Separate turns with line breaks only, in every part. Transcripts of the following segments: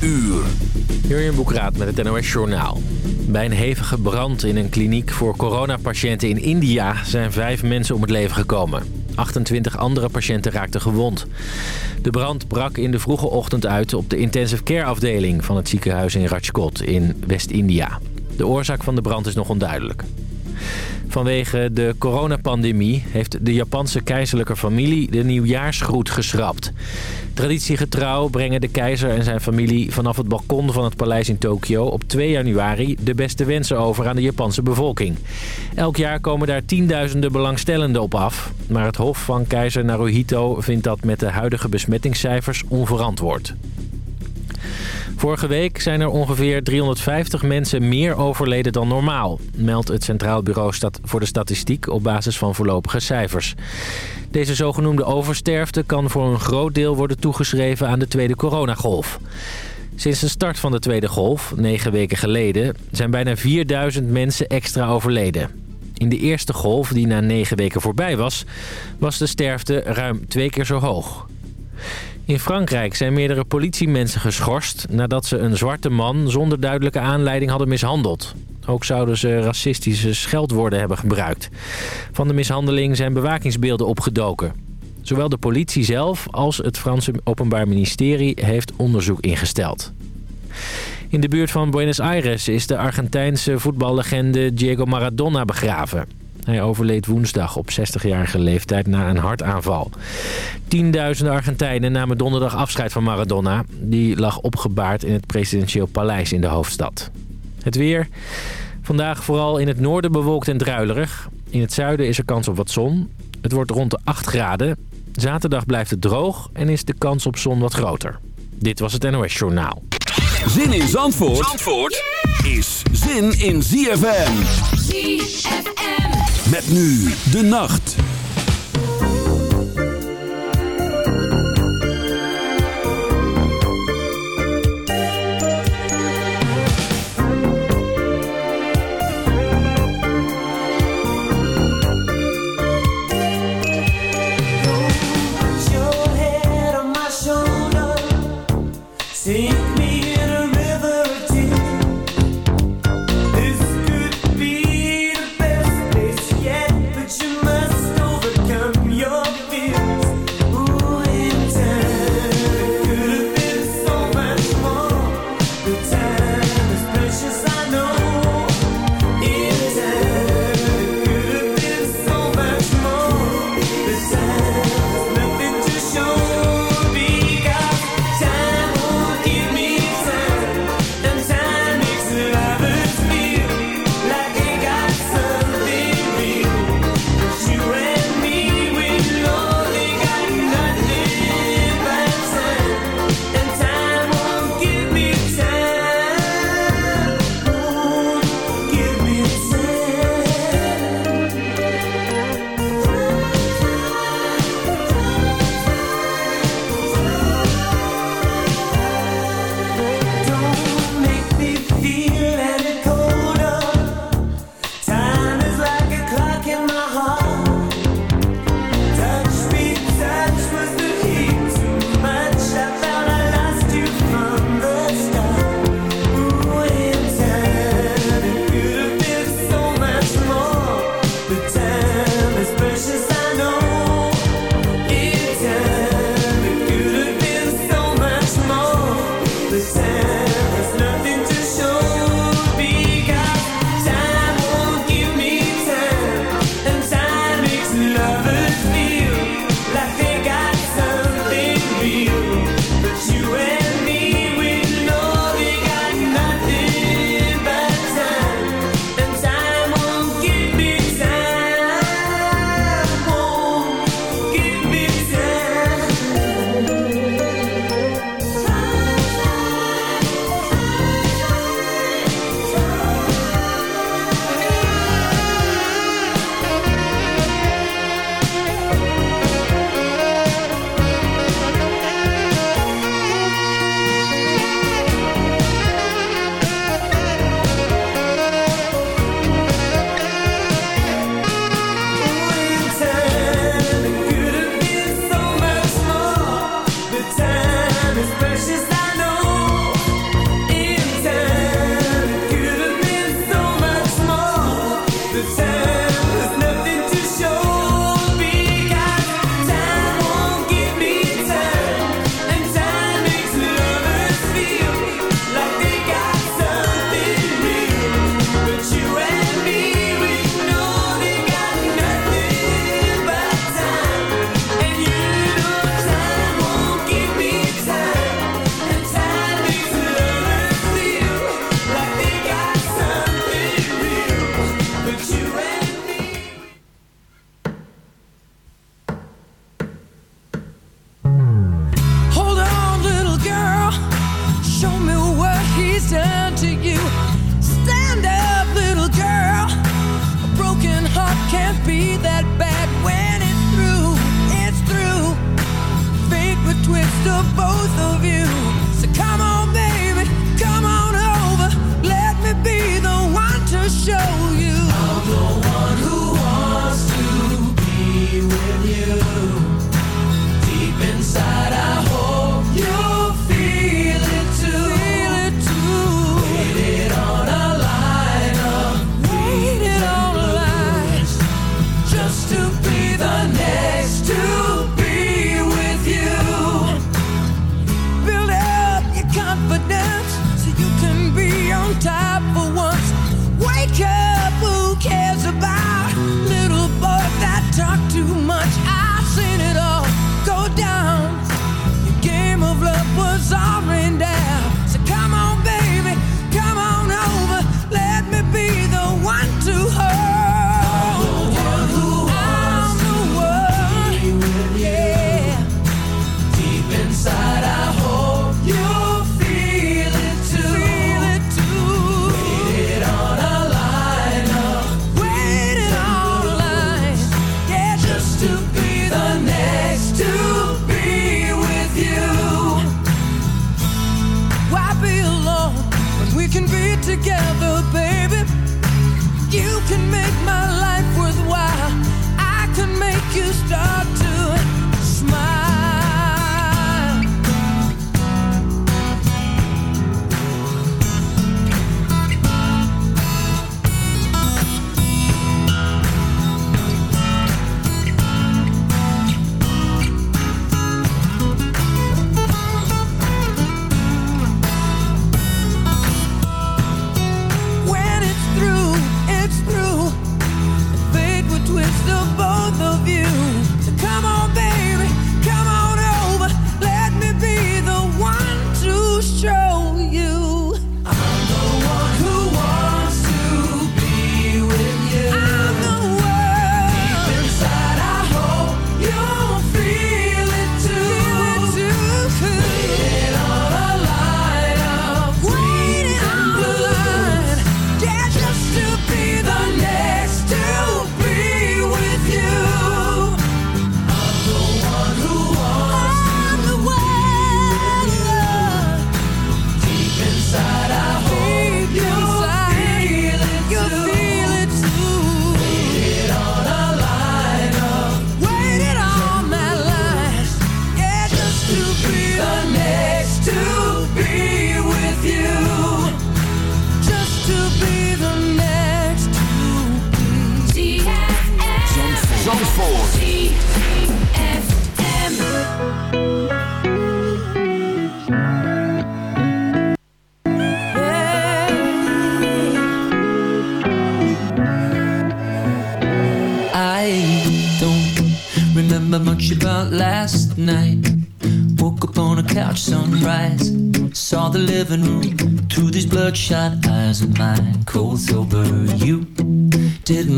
uur.
Jurjen Boekraat met het NOS Journaal. Bij een hevige brand in een kliniek voor coronapatiënten in India... zijn vijf mensen om het leven gekomen. 28 andere patiënten raakten gewond. De brand brak in de vroege ochtend uit op de intensive care afdeling... van het ziekenhuis in Rajkot in West-India. De oorzaak van de brand is nog onduidelijk. Vanwege de coronapandemie heeft de Japanse keizerlijke familie de nieuwjaarsgroet geschrapt. Traditiegetrouw brengen de keizer en zijn familie vanaf het balkon van het paleis in Tokio op 2 januari de beste wensen over aan de Japanse bevolking. Elk jaar komen daar tienduizenden belangstellenden op af. Maar het hof van keizer Naruhito vindt dat met de huidige besmettingscijfers onverantwoord. Vorige week zijn er ongeveer 350 mensen meer overleden dan normaal... meldt het Centraal Bureau voor de Statistiek op basis van voorlopige cijfers. Deze zogenoemde oversterfte kan voor een groot deel worden toegeschreven aan de tweede coronagolf. Sinds de start van de tweede golf, negen weken geleden, zijn bijna 4000 mensen extra overleden. In de eerste golf, die na negen weken voorbij was, was de sterfte ruim twee keer zo hoog. In Frankrijk zijn meerdere politiemensen geschorst... nadat ze een zwarte man zonder duidelijke aanleiding hadden mishandeld. Ook zouden ze racistische scheldwoorden hebben gebruikt. Van de mishandeling zijn bewakingsbeelden opgedoken. Zowel de politie zelf als het Franse Openbaar Ministerie heeft onderzoek ingesteld. In de buurt van Buenos Aires is de Argentijnse voetballegende Diego Maradona begraven. Hij overleed woensdag op 60-jarige leeftijd na een hartaanval. Tienduizenden Argentijnen namen donderdag afscheid van Maradona. Die lag opgebaard in het presidentieel paleis in de hoofdstad. Het weer. Vandaag vooral in het noorden bewolkt en druilerig. In het zuiden is er kans op wat zon. Het wordt rond de 8 graden. Zaterdag blijft het droog en is de kans op zon wat groter. Dit was het NOS Journaal.
Zin in Zandvoort, Zandvoort is zin in ZFM. ZFM. Met nu de nacht.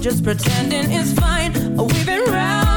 Just pretending it's fine. Oh, we've been round,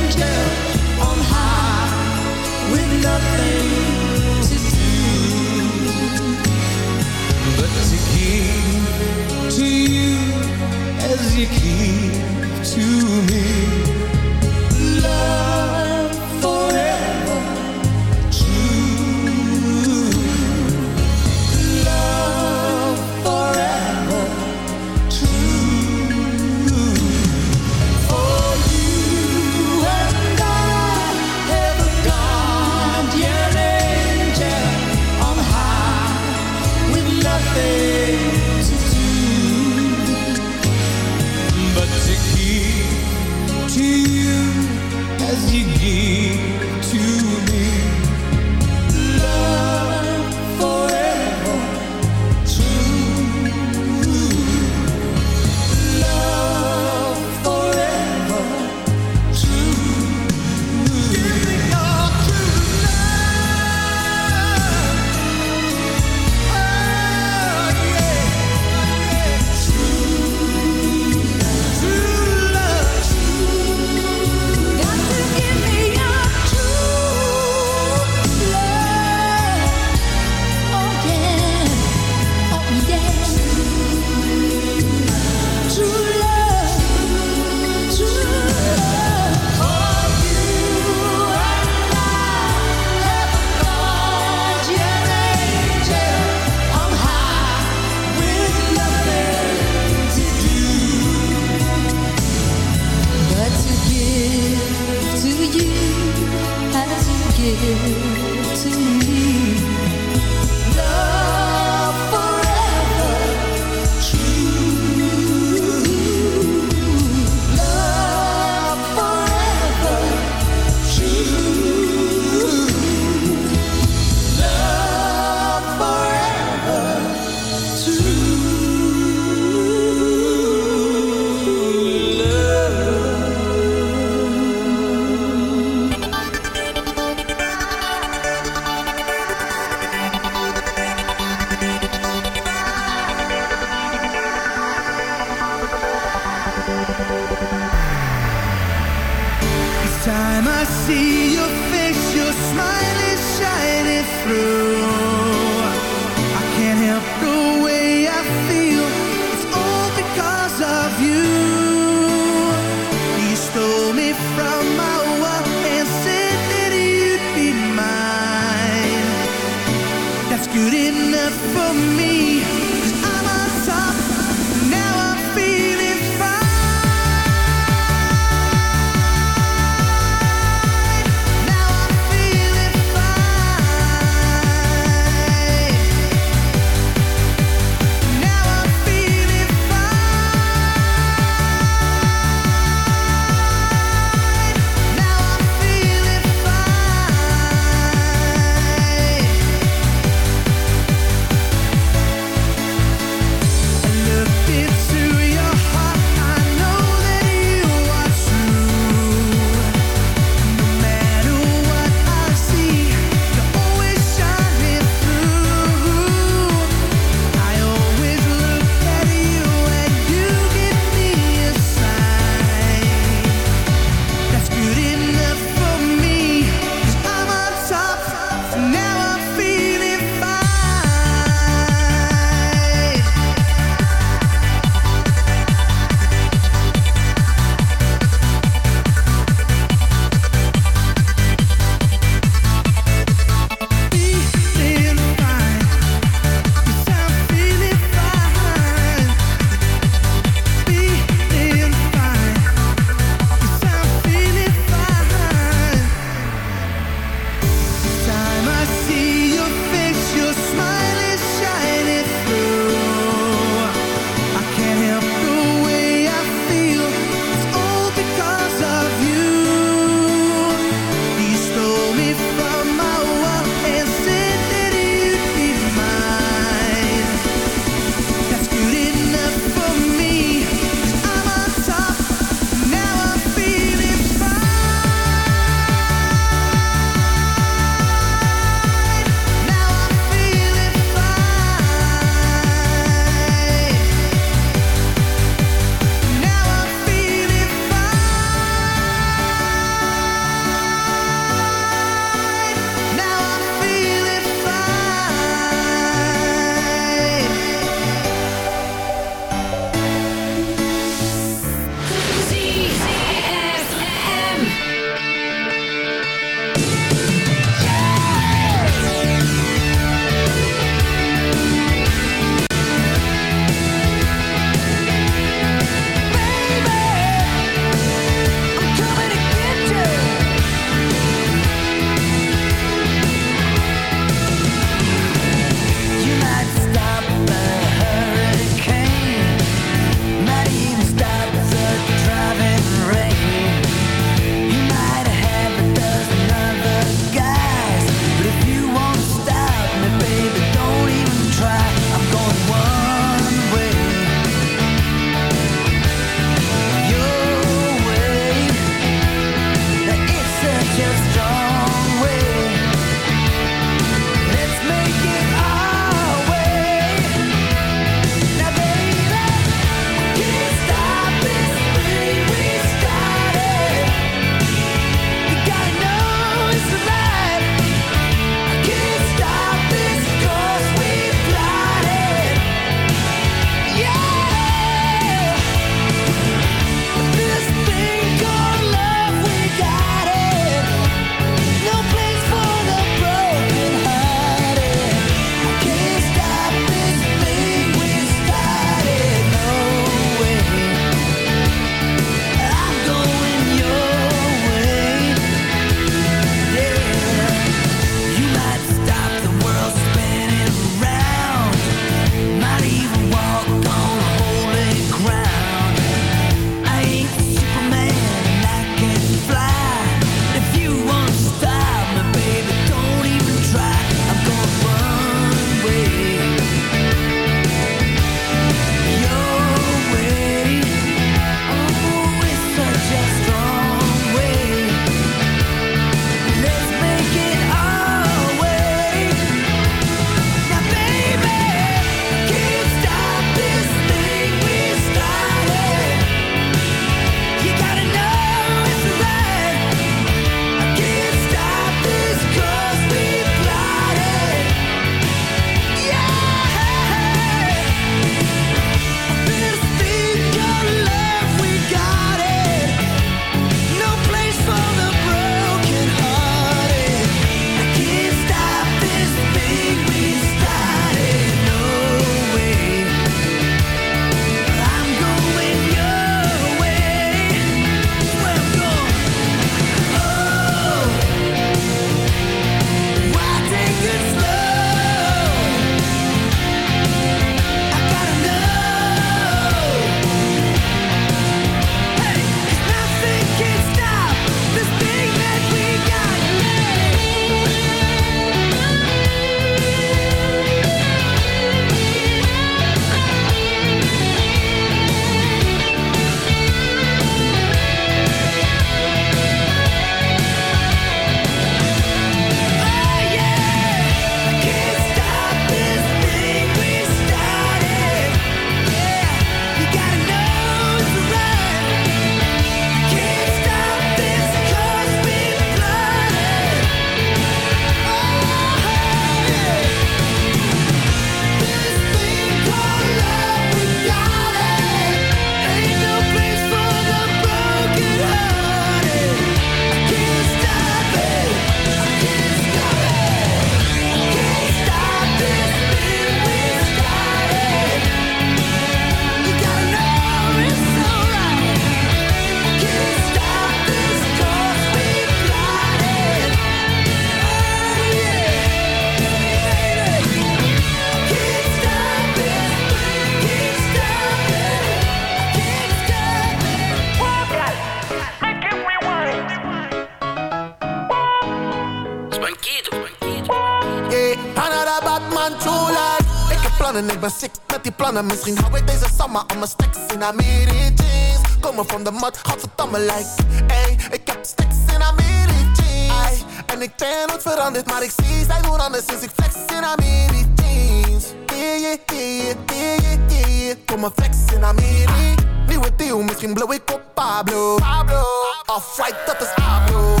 Misschien hou ik deze summer mijn stacks in Amiri jeans Komen van de mat, godverdamme like Ey, ik heb stacks in Amiri jeans Ay, En ik ben nooit veranderd, maar ik zie zij doen anders Sinds ik flex in Amiri jeans Yeah, yeah, yeah, yeah, yeah, yeah Kom maar flex in Amiri Nieuwe deal, misschien blow ik op Pablo. Pablo. Off-white, dat is Pablo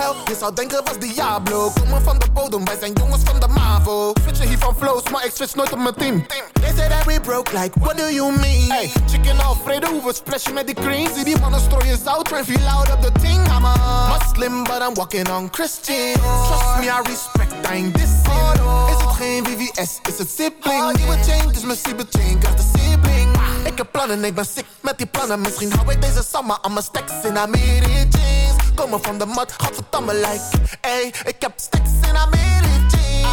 Hell, je zou denken was Diablo. Komen van de bodem, wij zijn jongens van de MAVO. Switchen hier van flows, maar ik switch nooit op mijn team. They say that we broke, like what do you mean? Hey, chicken Alfredo, we splashen met die cream Zie die mannen strooien zout, and feel out op the ting I'm a Muslim, but I'm walking on Christian. Trust me, I respect, I ain't dissing Is het geen VVS, is het sibling? Nieuwe chain, dus mijn chain, krijgt de sibling. Ik heb plannen, ik ben sick met die plannen. Misschien hou ik deze summer aan mijn stacks in Amiri jeans Komen van de mat, godverdamme like Ey, ik heb stacks in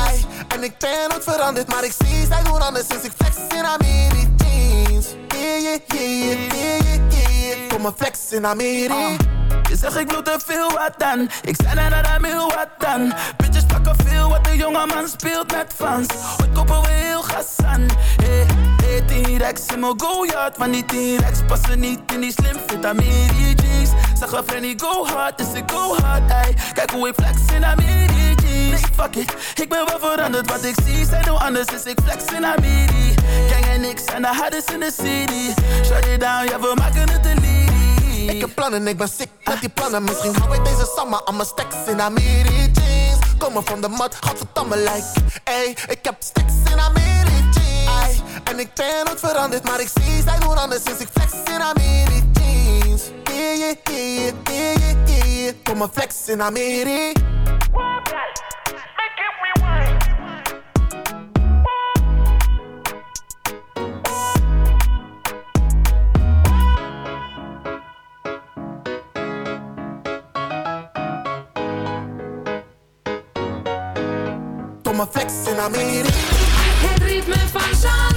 Ay, En ik ben nooit veranderd, maar ik zie zij doen anders Sinds ik flex in Amiri jeans Yeah, yeah, yeah, yeah, yeah, yeah. Kom maar flex in Amiri
Je zegt ik bloed te veel, wat dan? Ik zei dat hij wil, wat dan? Bitches pakken veel, wat de jonge man speelt met fans. Ooit kopen we heel gas Hey, hey, T-Rex in mijn go-yard. Van die T-Rex passen niet in die slim fit Amiri jeans Zeg wel go hard, dus ik go hard ey. Kijk hoe ik flex in Amiri jeans Nee, fuck it, ik ben wel veranderd. Wat ik zie zijn heel anders, dus ik flex in Amiri. Gang en niks en de hardest in the city. Shut it down, ja we maken het elite
Ik heb plannen, ik ben sick met die plannen. Misschien hou ik deze summer aan mijn stacks in Amiri jeans Komen van de mat, godverdamme like. Ey, ik heb stacks in Amiri jeans. En ik ben nooit veranderd, maar ik zie zij doen anders Sinds ik flex in Amiri jeans. Yeah, yeah, yeah, yeah, yeah, yeah Kom maar flex in Amiri Kom maar flex in Amiri
Het ritme van.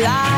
life.